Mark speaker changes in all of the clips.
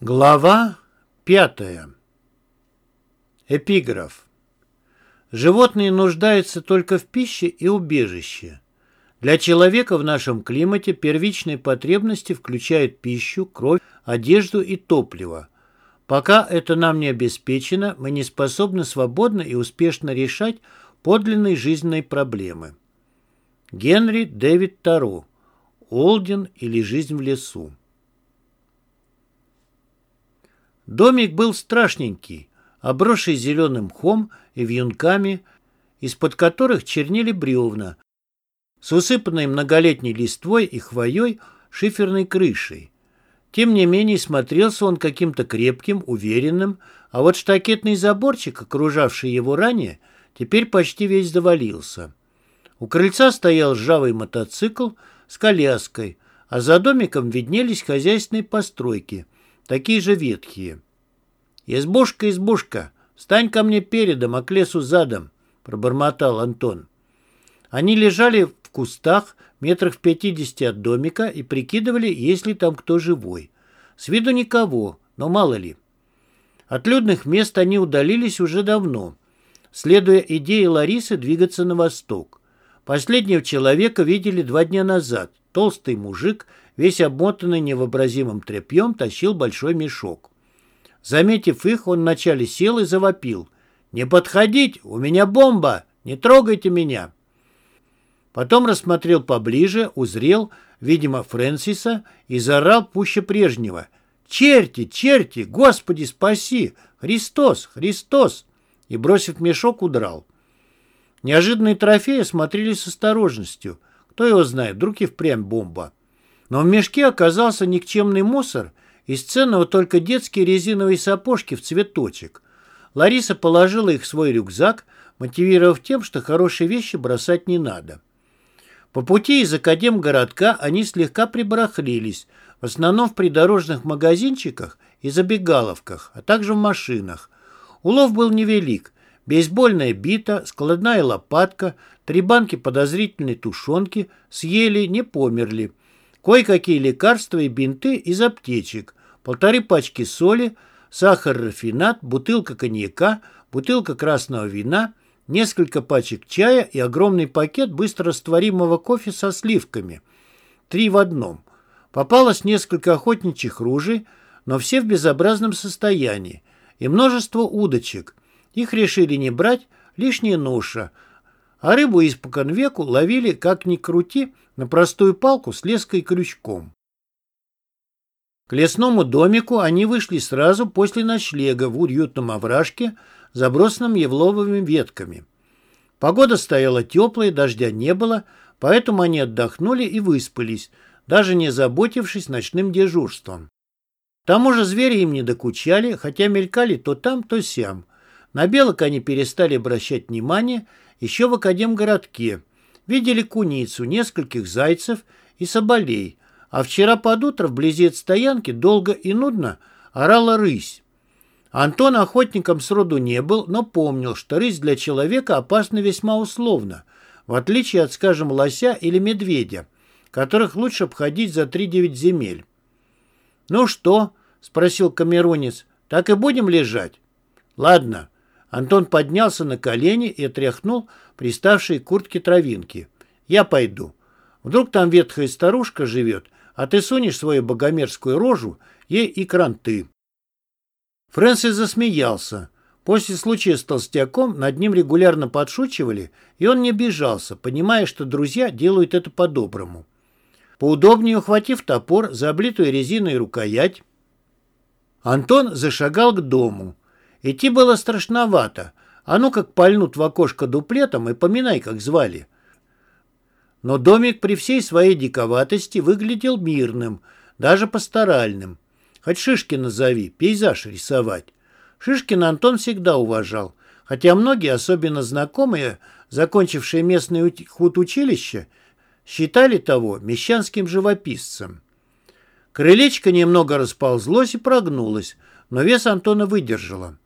Speaker 1: Глава пятая. Эпиграф. Животные нуждаются только в пище и убежище. Для человека в нашем климате первичные потребности включают пищу, кровь, одежду и топливо. Пока это нам не обеспечено, мы не способны свободно и успешно решать подлинные жизненные проблемы. Генри Дэвид Таро. Олден или жизнь в лесу. Домик был страшненький, обросший зеленым мхом и вьюнками, из-под которых чернели бревна, с усыпанной многолетней листвой и хвоей шиферной крышей. Тем не менее смотрелся он каким-то крепким, уверенным, а вот штакетный заборчик, окружавший его ранее, теперь почти весь завалился. У крыльца стоял ржавый мотоцикл с коляской, а за домиком виднелись хозяйственные постройки – такие же ветхие. «Избушка, избушка, стань ко мне передом, а к лесу задом», — пробормотал Антон. Они лежали в кустах, метрах в пятидесяти от домика, и прикидывали, есть ли там кто живой. С виду никого, но мало ли. От людных мест они удалились уже давно, следуя идее Ларисы двигаться на восток. Последнего человека видели два дня назад. Толстый мужик весь обмотанный невообразимым тряпьем, тащил большой мешок. Заметив их, он вначале сел и завопил. «Не подходить! У меня бомба! Не трогайте меня!» Потом рассмотрел поближе, узрел, видимо, Фрэнсиса и заорал пуще прежнего. «Черти! Черти! Господи, спаси! Христос! Христос!» И, бросив мешок, удрал. Неожиданные трофеи смотрели с осторожностью. Кто его знает, вдруг и впрямь бомба. Но в мешке оказался никчемный мусор, из ценного только детские резиновые сапожки в цветочек. Лариса положила их в свой рюкзак, мотивировав тем, что хорошие вещи бросать не надо. По пути из Академгородка они слегка прибарахлились, в основном в придорожных магазинчиках и забегаловках, а также в машинах. Улов был невелик. Бейсбольная бита, складная лопатка, три банки подозрительной тушенки съели, не померли – кое-какие лекарства и бинты из аптечек, полторы пачки соли, сахар-рафинат, бутылка коньяка, бутылка красного вина, несколько пачек чая и огромный пакет быстрорастворимого кофе со сливками. Три в одном. Попалось несколько охотничьих ружей, но все в безобразном состоянии, и множество удочек. Их решили не брать, лишняя ноша, а рыбу из веку ловили, как ни крути, на простую палку с леской и крючком. К лесному домику они вышли сразу после ночлега в уютном овражке, забросанном евловыми ветками. Погода стояла теплая, дождя не было, поэтому они отдохнули и выспались, даже не заботившись ночным дежурством. К тому же звери им не докучали, хотя мелькали то там, то сям. На белок они перестали обращать внимание еще в Академгородке – видели куницу, нескольких зайцев и соболей, а вчера под утро вблизи от стоянки долго и нудно орала рысь. Антон охотником сроду не был, но помнил, что рысь для человека опасна весьма условно, в отличие от, скажем, лося или медведя, которых лучше обходить за три-девять земель. «Ну что?» — спросил камеронец. «Так и будем лежать?» «Ладно». Антон поднялся на колени и отряхнул приставшие к куртке травинки. «Я пойду. Вдруг там ветхая старушка живет, а ты сунешь свою богомерзкую рожу ей и кранты». Фрэнсис засмеялся. После случая с толстяком над ним регулярно подшучивали, и он не обижался, понимая, что друзья делают это по-доброму. Поудобнее ухватив топор за облитую резиной рукоять, Антон зашагал к дому. Идти было страшновато, а ну как пальнут в окошко дуплетом и поминай, как звали. Но домик при всей своей диковатости выглядел мирным, даже пасторальным. Хоть Шишкин назови, пейзаж рисовать. Шишкина Антон всегда уважал, хотя многие, особенно знакомые, закончившие местное худучилище, считали того мещанским живописцем. Крылечко немного расползлось и прогнулось, но вес Антона выдержало.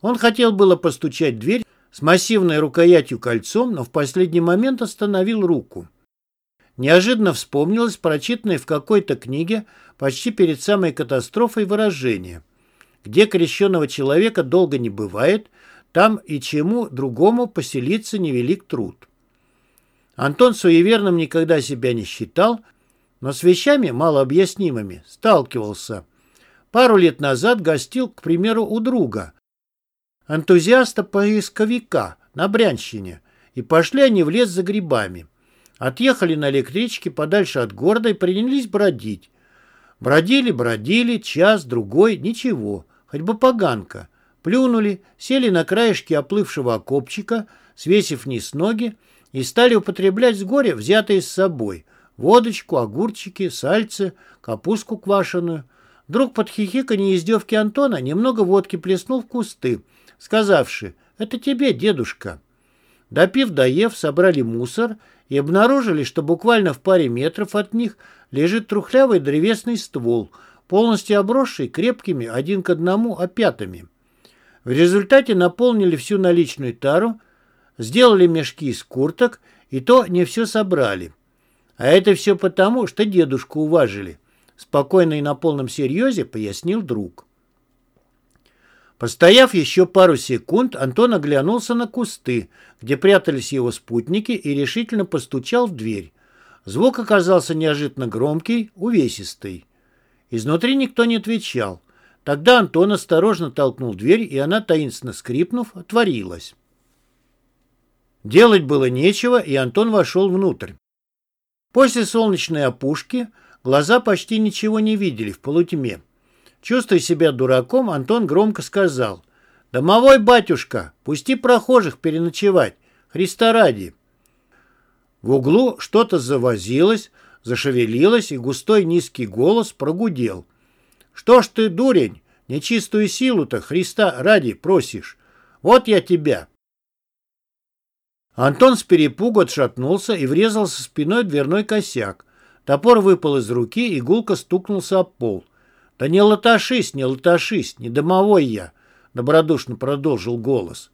Speaker 1: Он хотел было постучать в дверь с массивной рукоятью кольцом, но в последний момент остановил руку. Неожиданно вспомнилось прочитанное в какой-то книге почти перед самой катастрофой выражение. Где крещенного человека долго не бывает, там и чему другому поселиться невелик труд. Антон суеверным никогда себя не считал, но с вещами малообъяснимыми сталкивался. Пару лет назад гостил, к примеру, у друга, энтузиаста-поисковика на Брянщине, и пошли они в лес за грибами. Отъехали на электричке подальше от города и принялись бродить. Бродили, бродили, час, другой, ничего, хоть бы поганка. Плюнули, сели на краешке оплывшего окопчика, свесив вниз ноги, и стали употреблять с горя взятые с собой водочку, огурчики, сальцы, капустку квашеную. Друг под хихиканье издевки Антона немного водки плеснул в кусты, сказавши «Это тебе, дедушка». Допив, доев, собрали мусор и обнаружили, что буквально в паре метров от них лежит трухлявый древесный ствол, полностью обросший крепкими один к одному опятами. В результате наполнили всю наличную тару, сделали мешки из курток, и то не все собрали. А это все потому, что дедушку уважили. Спокойно и на полном серьезе пояснил друг. Постояв еще пару секунд, Антон оглянулся на кусты, где прятались его спутники, и решительно постучал в дверь. Звук оказался неожиданно громкий, увесистый. Изнутри никто не отвечал. Тогда Антон осторожно толкнул дверь, и она, таинственно скрипнув, отворилась. Делать было нечего, и Антон вошел внутрь. После солнечной опушки глаза почти ничего не видели в полутьме. Чувствуя себя дураком, Антон громко сказал. «Домовой батюшка, пусти прохожих переночевать. Христа ради». В углу что-то завозилось, зашевелилось, и густой низкий голос прогудел. «Что ж ты, дурень, нечистую силу-то Христа ради просишь? Вот я тебя». Антон с перепугу отшатнулся и врезался спиной в дверной косяк. Топор выпал из руки, и гулко стукнулся об пол. «Да не латашись, не латашись, не домовой я!» — добродушно продолжил голос.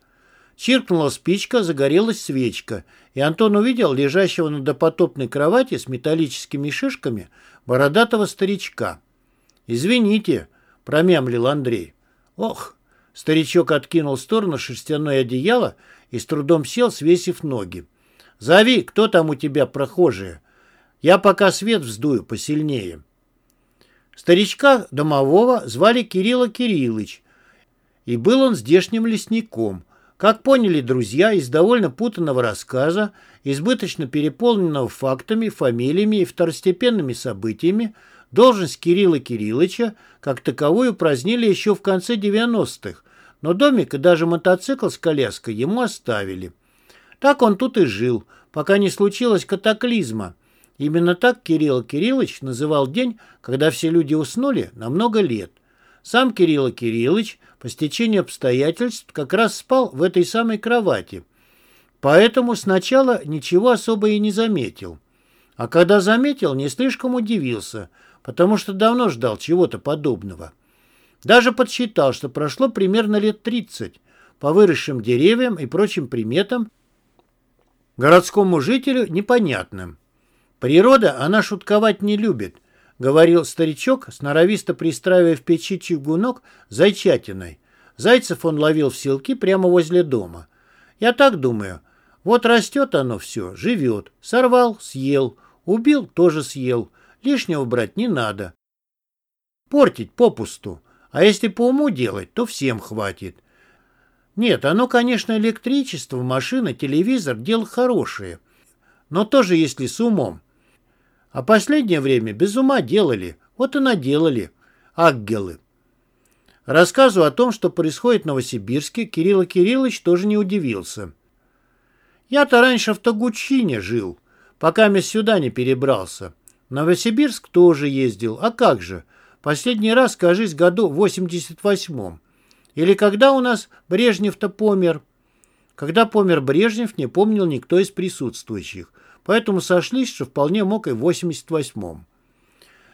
Speaker 1: Чиркнула спичка, загорелась свечка, и Антон увидел лежащего на допотопной кровати с металлическими шишками бородатого старичка. «Извините», — промямлил Андрей. «Ох!» — старичок откинул в сторону шерстяное одеяло и с трудом сел, свесив ноги. «Зови, кто там у тебя прохожие? Я пока свет вздую посильнее». Старичка домового звали Кирилла Кириллыч, и был он здешним лесником. Как поняли друзья из довольно путанного рассказа, избыточно переполненного фактами, фамилиями и второстепенными событиями, должность Кирилла Кириллыча как таковую упразднили еще в конце 90-х, но домик и даже мотоцикл с коляской ему оставили. Так он тут и жил, пока не случилось катаклизма – Именно так Кирилл Кириллович называл день, когда все люди уснули на много лет. Сам Кирилл Кириллович по стечению обстоятельств как раз спал в этой самой кровати. Поэтому сначала ничего особо и не заметил. А когда заметил, не слишком удивился, потому что давно ждал чего-то подобного. Даже подсчитал, что прошло примерно лет 30. По выросшим деревьям и прочим приметам городскому жителю непонятным. «Природа, она шутковать не любит», — говорил старичок, сноровисто пристраивая в печи чугунок зайчатиной. Зайцев он ловил в селки прямо возле дома. «Я так думаю. Вот растет оно все, живет. Сорвал — съел. Убил — тоже съел. Лишнего брать не надо. Портить попусту. А если по уму делать, то всем хватит. Нет, оно, конечно, электричество, машина, телевизор — дело хорошее. Но тоже если с умом. А последнее время без ума делали, вот и наделали. Ангелы. Рассказу о том, что происходит в Новосибирске, Кирилл Кириллович тоже не удивился. Я-то раньше в Тагучине жил, пока я сюда не перебрался. В Новосибирск тоже ездил, а как же? Последний раз, кажись, году в 88-м. Или когда у нас Брежнев-то помер? Когда помер Брежнев, не помнил никто из присутствующих поэтому сошлись, что вполне мог и в 88-м.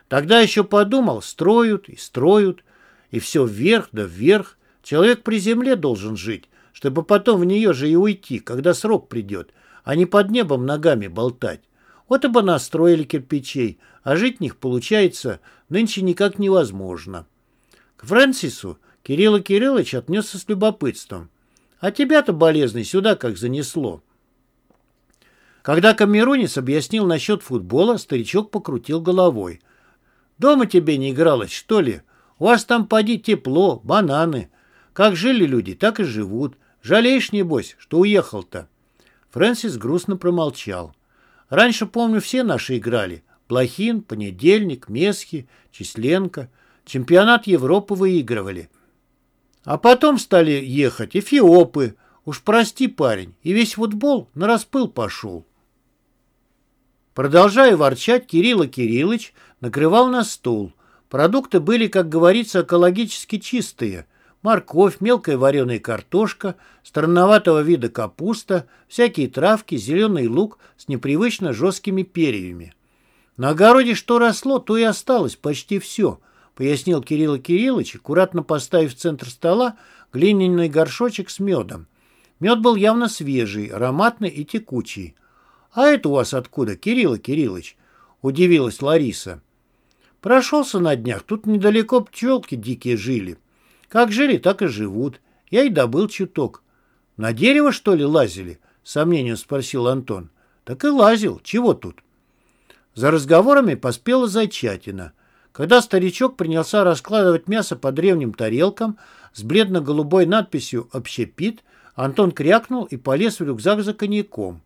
Speaker 1: Тогда еще подумал, строят и строят, и все вверх да вверх. Человек при земле должен жить, чтобы потом в нее же и уйти, когда срок придет, а не под небом ногами болтать. Вот и бы настроили кирпичей, а жить в них, получается, нынче никак невозможно. К Фрэнсису Кирилл Кириллович отнесся с любопытством. А тебя-то, болезный, сюда как занесло. Когда Камерунец объяснил насчет футбола, старичок покрутил головой. «Дома тебе не игралось, что ли? У вас там поди тепло, бананы. Как жили люди, так и живут. Жалеешь, небось, что уехал-то?» Фрэнсис грустно промолчал. «Раньше, помню, все наши играли. Блохин, Понедельник, Месхи, Численко. Чемпионат Европы выигрывали. А потом стали ехать эфиопы. Уж прости, парень, и весь футбол на распыл пошел». Продолжая ворчать, Кирилла Кириллович накрывал на стул. Продукты были, как говорится, экологически чистые. Морковь, мелкая вареная картошка, странноватого вида капуста, всякие травки, зеленый лук с непривычно жесткими перьями. На огороде что росло, то и осталось почти все, пояснил Кирилл Кириллович, аккуратно поставив в центр стола глиняный горшочек с медом. Мед был явно свежий, ароматный и текучий. «А это у вас откуда, Кирилл Кириллович?» — удивилась Лариса. «Прошелся на днях, тут недалеко пчелки дикие жили. Как жили, так и живут. Я и добыл чуток». «На дерево, что ли, лазили?» — сомнением спросил Антон. «Так и лазил. Чего тут?» За разговорами поспела зайчатина. Когда старичок принялся раскладывать мясо по древним тарелкам с бледно-голубой надписью «Общепит», Антон крякнул и полез в рюкзак за коньяком.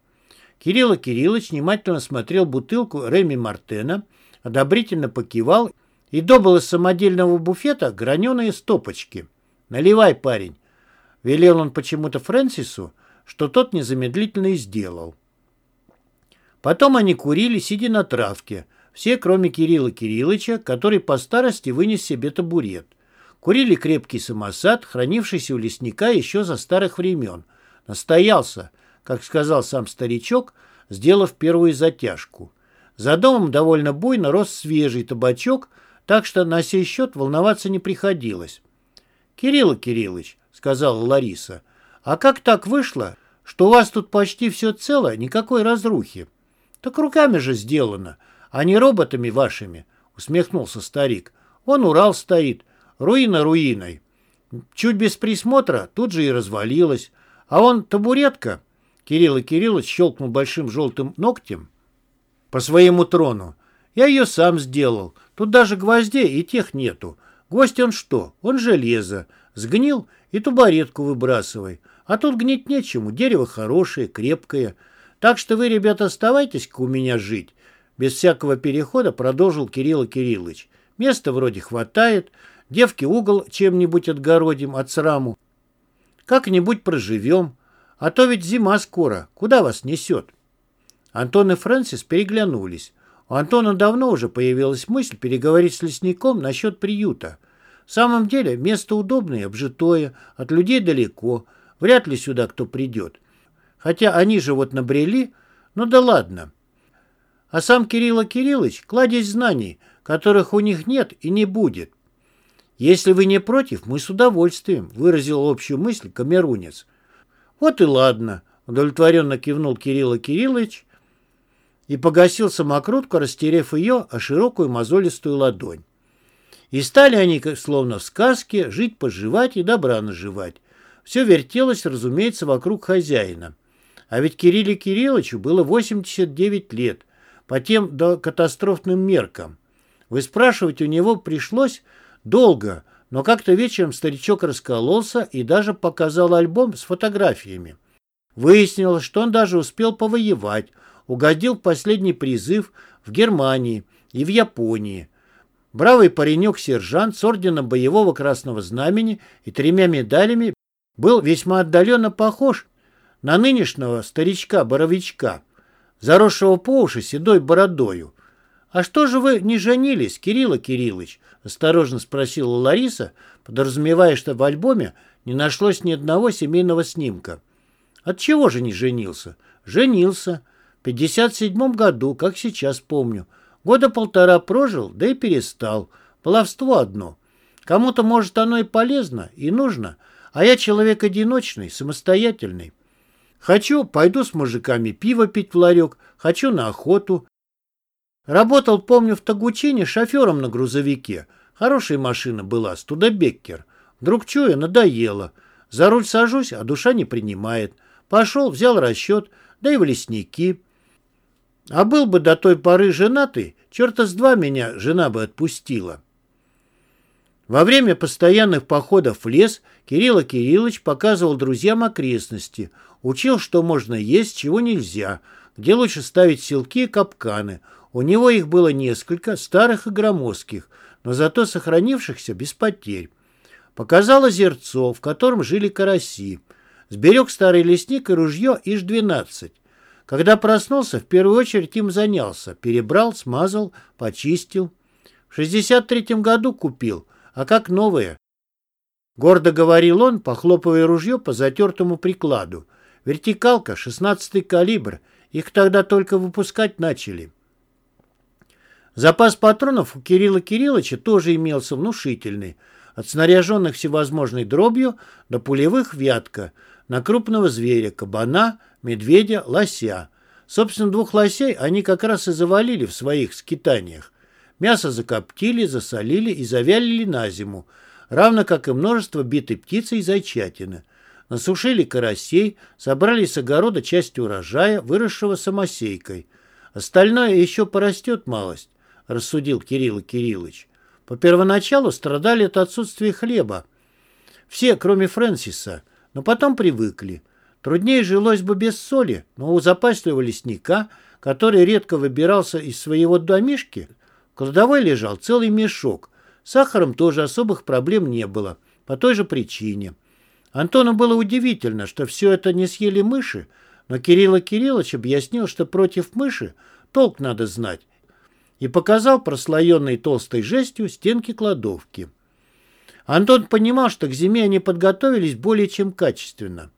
Speaker 1: Кирилл Кириллович внимательно смотрел бутылку Реми Мартена, одобрительно покивал и добыл из самодельного буфета граненые стопочки. «Наливай, парень!» Велел он почему-то Фрэнсису, что тот незамедлительно и сделал. Потом они курили, сидя на травке, все, кроме Кирилла Кирилловича, который по старости вынес себе табурет. Курили крепкий самосад, хранившийся у лесника еще за старых времен. Настоялся – как сказал сам старичок, сделав первую затяжку. За домом довольно буйно рос свежий табачок, так что на сей счет волноваться не приходилось. «Кирилл Кириллович», — сказала Лариса, — «а как так вышло, что у вас тут почти все цело, никакой разрухи?» «Так руками же сделано, а не роботами вашими», — усмехнулся старик. «Вон Урал стоит, руина руиной. Чуть без присмотра тут же и развалилась. А вон табуретка, Кирилл Кириллович щелкнул большим желтым ногтем по своему трону. Я ее сам сделал. Тут даже гвоздей и тех нету. Гвоздь он что? Он железо. Сгнил и тубаретку выбрасывай. А тут гнить нечему. Дерево хорошее, крепкое. Так что вы, ребята, оставайтесь-ка у меня жить. Без всякого перехода продолжил Кирилл Кириллович. Места вроде хватает. Девки угол чем-нибудь отгородим от сраму. Как-нибудь проживем. А то ведь зима скоро. Куда вас несет?» Антон и Фрэнсис переглянулись. У Антона давно уже появилась мысль переговорить с лесником насчет приюта. В самом деле, место удобное, обжитое, от людей далеко. Вряд ли сюда кто придет. Хотя они же вот набрели. Ну да ладно. А сам Кирилл Кириллович – кладезь знаний, которых у них нет и не будет. «Если вы не против, мы с удовольствием», – выразил общую мысль камерунец. Вот и ладно, удовлетворенно кивнул Кирилл Кириллович и погасил самокрутку, растерев ее о широкую мозолистую ладонь. И стали они, словно в сказке, жить-поживать и добра наживать. Все вертелось, разумеется, вокруг хозяина. А ведь Кирилле Кирилловичу было 89 лет, по тем до катастрофным меркам. Вы спрашивать у него пришлось долго, но как-то вечером старичок раскололся и даже показал альбом с фотографиями. Выяснилось, что он даже успел повоевать, угодил в последний призыв в Германии и в Японии. Бравый паренек-сержант с орденом боевого красного знамени и тремя медалями был весьма отдаленно похож на нынешнего старичка-боровичка, заросшего по уши седой бородою. «А что же вы не женились, Кирилл Кириллович?» — осторожно спросила Лариса, подразумевая, что в альбоме не нашлось ни одного семейного снимка. «От чего же не женился?» «Женился. В 57 году, как сейчас помню. Года полтора прожил, да и перестал. Баловство одно. Кому-то, может, оно и полезно, и нужно, а я человек одиночный, самостоятельный. Хочу, пойду с мужиками пиво пить в ларек, хочу на охоту, Работал, помню, в Тагучине шофером на грузовике. Хорошая машина была, Студебеккер. Вдруг чую, надоело. За руль сажусь, а душа не принимает. Пошел, взял расчет, да и в лесники. А был бы до той поры женатый, черта с два меня жена бы отпустила. Во время постоянных походов в лес Кирилл Кириллович показывал друзьям окрестности, учил, что можно есть, чего нельзя, где лучше ставить селки и капканы. У него их было несколько, старых и громоздких, но зато сохранившихся без потерь. Показал озерцо, в котором жили караси. Сберег старый лесник и ружье ИЖ-12. Когда проснулся, в первую очередь им занялся. Перебрал, смазал, почистил. В 63-м году купил – а как новые. Гордо говорил он, похлопывая ружье по затертому прикладу. Вертикалка, 16-й калибр. Их тогда только выпускать начали. Запас патронов у Кирилла Кирилловича тоже имелся внушительный. От снаряженных всевозможной дробью до пулевых вятка на крупного зверя, кабана, медведя, лося. Собственно, двух лосей они как раз и завалили в своих скитаниях. Мясо закоптили, засолили и завялили на зиму, равно как и множество битой птицы и зайчатины. Насушили карасей, собрали с огорода часть урожая, выросшего самосейкой. Остальное еще порастет малость, рассудил Кирилл Кириллович. По первоначалу страдали от отсутствия хлеба. Все, кроме Фрэнсиса, но потом привыкли. Труднее жилось бы без соли, но у запасливого лесника, который редко выбирался из своего домишки, в кладовой лежал целый мешок. С сахаром тоже особых проблем не было, по той же причине. Антону было удивительно, что все это не съели мыши, но Кирилл Кириллович объяснил, что против мыши толк надо знать, и показал прослоенной толстой жестью стенки кладовки. Антон понимал, что к зиме они подготовились более чем качественно.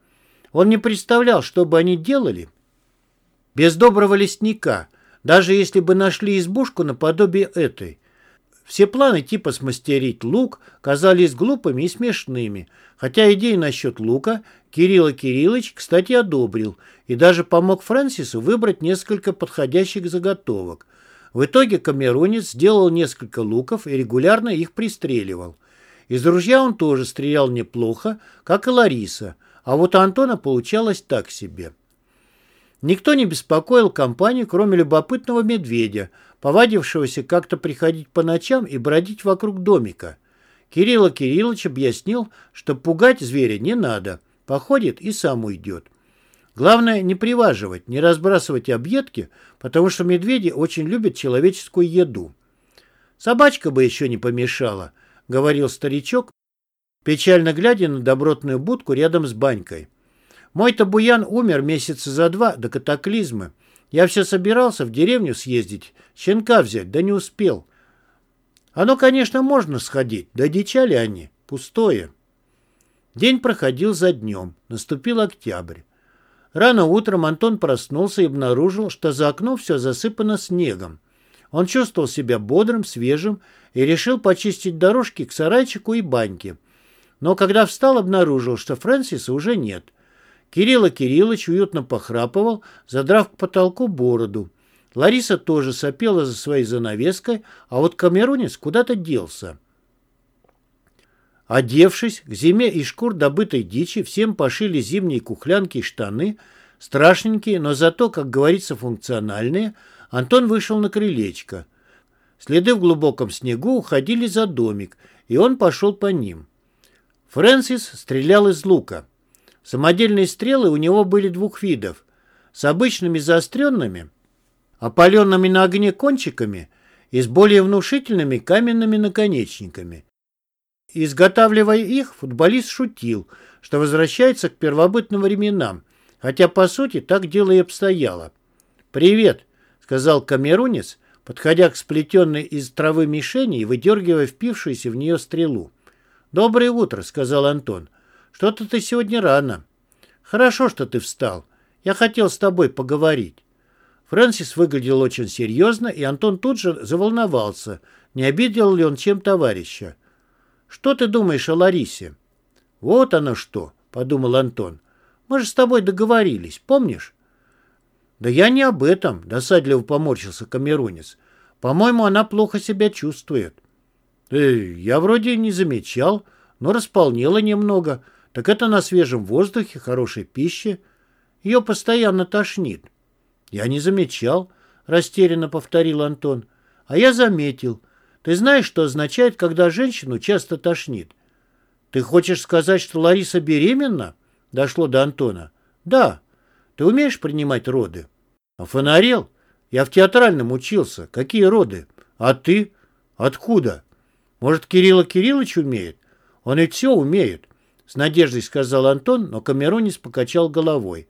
Speaker 1: Он не представлял, что бы они делали без доброго лесника, даже если бы нашли избушку наподобие этой. Все планы типа смастерить лук казались глупыми и смешными, хотя идею насчет лука Кирилл Кириллович, кстати, одобрил и даже помог Фрэнсису выбрать несколько подходящих заготовок. В итоге камерунец сделал несколько луков и регулярно их пристреливал. Из ружья он тоже стрелял неплохо, как и Лариса, а вот у Антона получалось так себе. Никто не беспокоил компанию, кроме любопытного медведя, повадившегося как-то приходить по ночам и бродить вокруг домика. Кирилл Кириллович объяснил, что пугать зверя не надо, походит и сам уйдет. Главное не приваживать, не разбрасывать объедки, потому что медведи очень любят человеческую еду. «Собачка бы еще не помешала», — говорил старичок, печально глядя на добротную будку рядом с банькой. Мой-то Буян умер месяца за два до катаклизма. Я все собирался в деревню съездить, щенка взять, да не успел. Оно, конечно, можно сходить, да дичали они, пустое. День проходил за днем, наступил октябрь. Рано утром Антон проснулся и обнаружил, что за окном все засыпано снегом. Он чувствовал себя бодрым, свежим и решил почистить дорожки к сарайчику и баньке. Но когда встал, обнаружил, что Фрэнсиса уже нет. Кирилл Кириллович уютно похрапывал, задрав к потолку бороду. Лариса тоже сопела за своей занавеской, а вот камерунец куда-то делся. Одевшись, к зиме из шкур добытой дичи всем пошили зимние кухлянки и штаны, страшненькие, но зато, как говорится, функциональные, Антон вышел на крылечко. Следы в глубоком снегу уходили за домик, и он пошел по ним. Фрэнсис стрелял из лука. Самодельные стрелы у него были двух видов. С обычными заостренными, опаленными на огне кончиками и с более внушительными каменными наконечниками. Изготавливая их, футболист шутил, что возвращается к первобытным временам, хотя, по сути, так дело и обстояло. «Привет», — сказал камерунец, подходя к сплетенной из травы мишени и выдергивая впившуюся в нее стрелу. «Доброе утро», — сказал Антон. Что-то ты сегодня рано. Хорошо, что ты встал. Я хотел с тобой поговорить. Фрэнсис выглядел очень серьезно, и Антон тут же заволновался, не обидел ли он чем товарища. «Что ты думаешь о Ларисе?» «Вот оно что», — подумал Антон. «Мы же с тобой договорились, помнишь?» «Да я не об этом», — досадливо поморщился камерунец. По-моему, она плохо себя чувствует. Э, я вроде не замечал, но располнела немного. Так это на свежем воздухе, хорошей пище. Ее постоянно тошнит. Я не замечал, растерянно повторил Антон. А я заметил. Ты знаешь, что означает, когда женщину часто тошнит? Ты хочешь сказать, что Лариса беременна? Дошло до Антона. Да. Ты умеешь принимать роды? А фонарел? Я в театральном учился. Какие роды? А ты? Откуда? Может, Кирилла Кириллович умеет? Он ведь все умеет. С надеждой сказал Антон, но Камеронис покачал головой.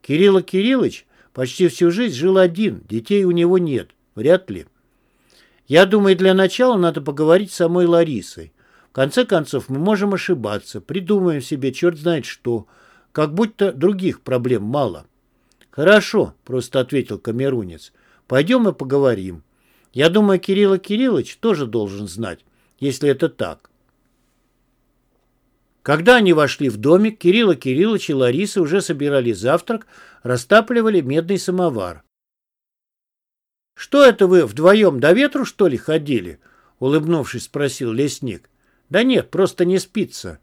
Speaker 1: Кирилла Кириллович почти всю жизнь жил один, детей у него нет. Вряд ли. Я думаю, для начала надо поговорить с самой Ларисой. В конце концов, мы можем ошибаться, придумаем себе черт знает что, как будто других проблем мало. Хорошо, просто ответил Камерунец. Пойдем и поговорим. Я думаю, Кирилл Кириллович тоже должен знать, если это так. Когда они вошли в домик, Кирилл Кириллович и Лариса уже собирали завтрак, растапливали медный самовар. «Что это вы вдвоем до ветру, что ли, ходили?» — улыбнувшись, спросил лесник. «Да нет, просто не спится».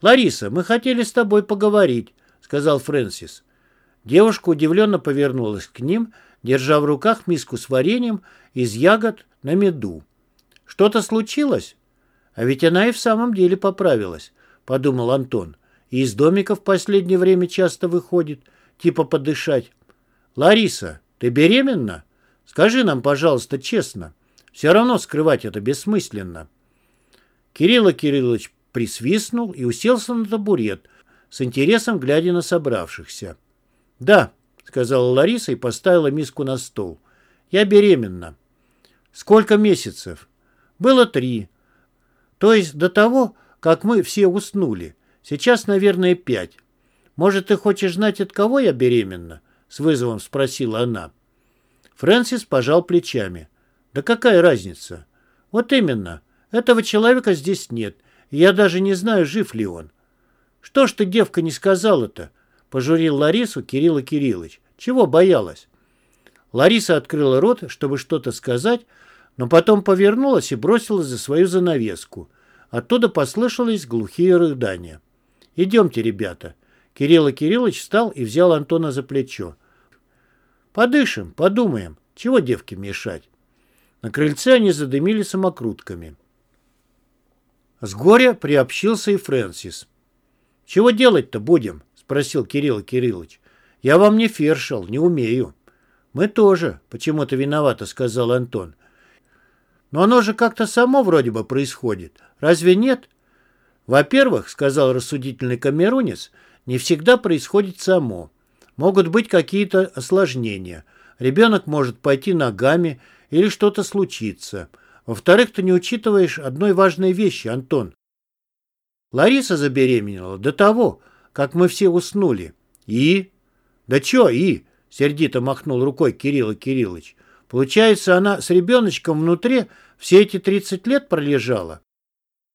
Speaker 1: «Лариса, мы хотели с тобой поговорить», — сказал Фрэнсис. Девушка удивленно повернулась к ним, держа в руках миску с вареньем из ягод на меду. «Что-то случилось?» «А ведь она и в самом деле поправилась», — подумал Антон. «И из домика в последнее время часто выходит, типа подышать». «Лариса, ты беременна?» Скажи нам, пожалуйста, честно. Все равно скрывать это бессмысленно. Кирилл Кириллович присвистнул и уселся на табурет, с интересом глядя на собравшихся. «Да», — сказала Лариса и поставила миску на стол. «Я беременна». «Сколько месяцев?» «Было три. То есть до того, как мы все уснули. Сейчас, наверное, пять. Может, ты хочешь знать, от кого я беременна?» — с вызовом спросила она. Фрэнсис пожал плечами. «Да какая разница?» «Вот именно. Этого человека здесь нет, и я даже не знаю, жив ли он». «Что ж ты, девка, не сказала-то?» — пожурил Ларису Кирилла Кириллович. «Чего боялась?» Лариса открыла рот, чтобы что-то сказать, но потом повернулась и бросилась за свою занавеску. Оттуда послышались глухие рыдания. «Идемте, ребята». Кирилл Кириллович встал и взял Антона за плечо. Подышим, подумаем, чего девке мешать. На крыльце они задымили самокрутками. С горя приобщился и Фрэнсис. «Чего делать-то будем?» — спросил Кирилл Кириллович. «Я вам не фершал, не умею». «Мы тоже», — почему-то виновато сказал Антон. «Но оно же как-то само вроде бы происходит. Разве нет?» «Во-первых, — сказал рассудительный камерунец, — не всегда происходит само. Могут быть какие-то осложнения. Ребенок может пойти ногами или что-то случится. Во-вторых, ты не учитываешь одной важной вещи, Антон. Лариса забеременела до того, как мы все уснули. И? Да чё и? Сердито махнул рукой Кирилл Кириллович. Получается, она с ребеночком внутри все эти 30 лет пролежала?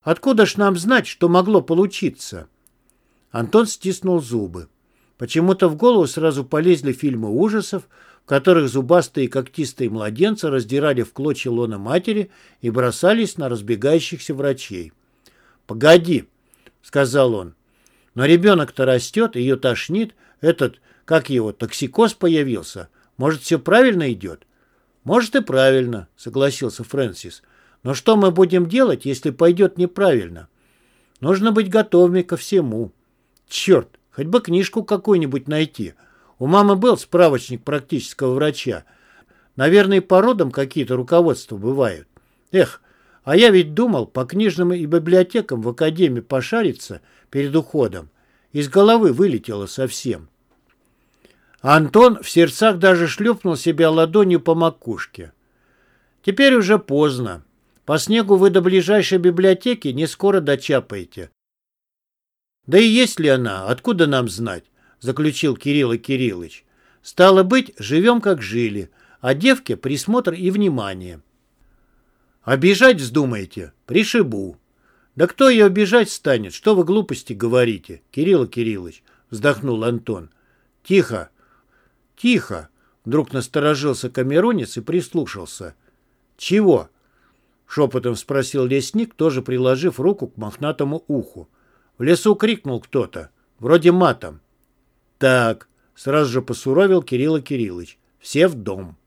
Speaker 1: Откуда ж нам знать, что могло получиться? Антон стиснул зубы. Почему-то в голову сразу полезли фильмы ужасов, в которых зубастые и когтистые младенцы раздирали в клочья лона матери и бросались на разбегающихся врачей. «Погоди», — сказал он, — «но ребенок-то растет, ее тошнит, этот, как его, токсикоз появился. Может, все правильно идет?» «Может, и правильно», — согласился Фрэнсис. «Но что мы будем делать, если пойдет неправильно? Нужно быть готовыми ко всему». «Черт!» Хоть бы книжку какую-нибудь найти. У мамы был справочник практического врача. Наверное, по родам какие-то руководства бывают. Эх, а я ведь думал по книжным и библиотекам в академии пошариться перед уходом. Из головы вылетело совсем. Антон в сердцах даже шлепнул себя ладонью по макушке. Теперь уже поздно. По снегу вы до ближайшей библиотеки не скоро дочапаете. Да и есть ли она, откуда нам знать, заключил Кирилл Кириллович. Стало быть, живем как жили, а девке присмотр и внимание. Обижать вздумаете? Пришибу. Да кто ее обижать станет? Что вы глупости говорите, Кирилл Кириллович? Вздохнул Антон. Тихо, тихо. Вдруг насторожился камерунец и прислушался. «Чего?» — шепотом спросил лесник, тоже приложив руку к мохнатому уху. В лесу крикнул кто-то, вроде матом. «Так», — сразу же посуровил Кирилла Кириллович, — «все в дом».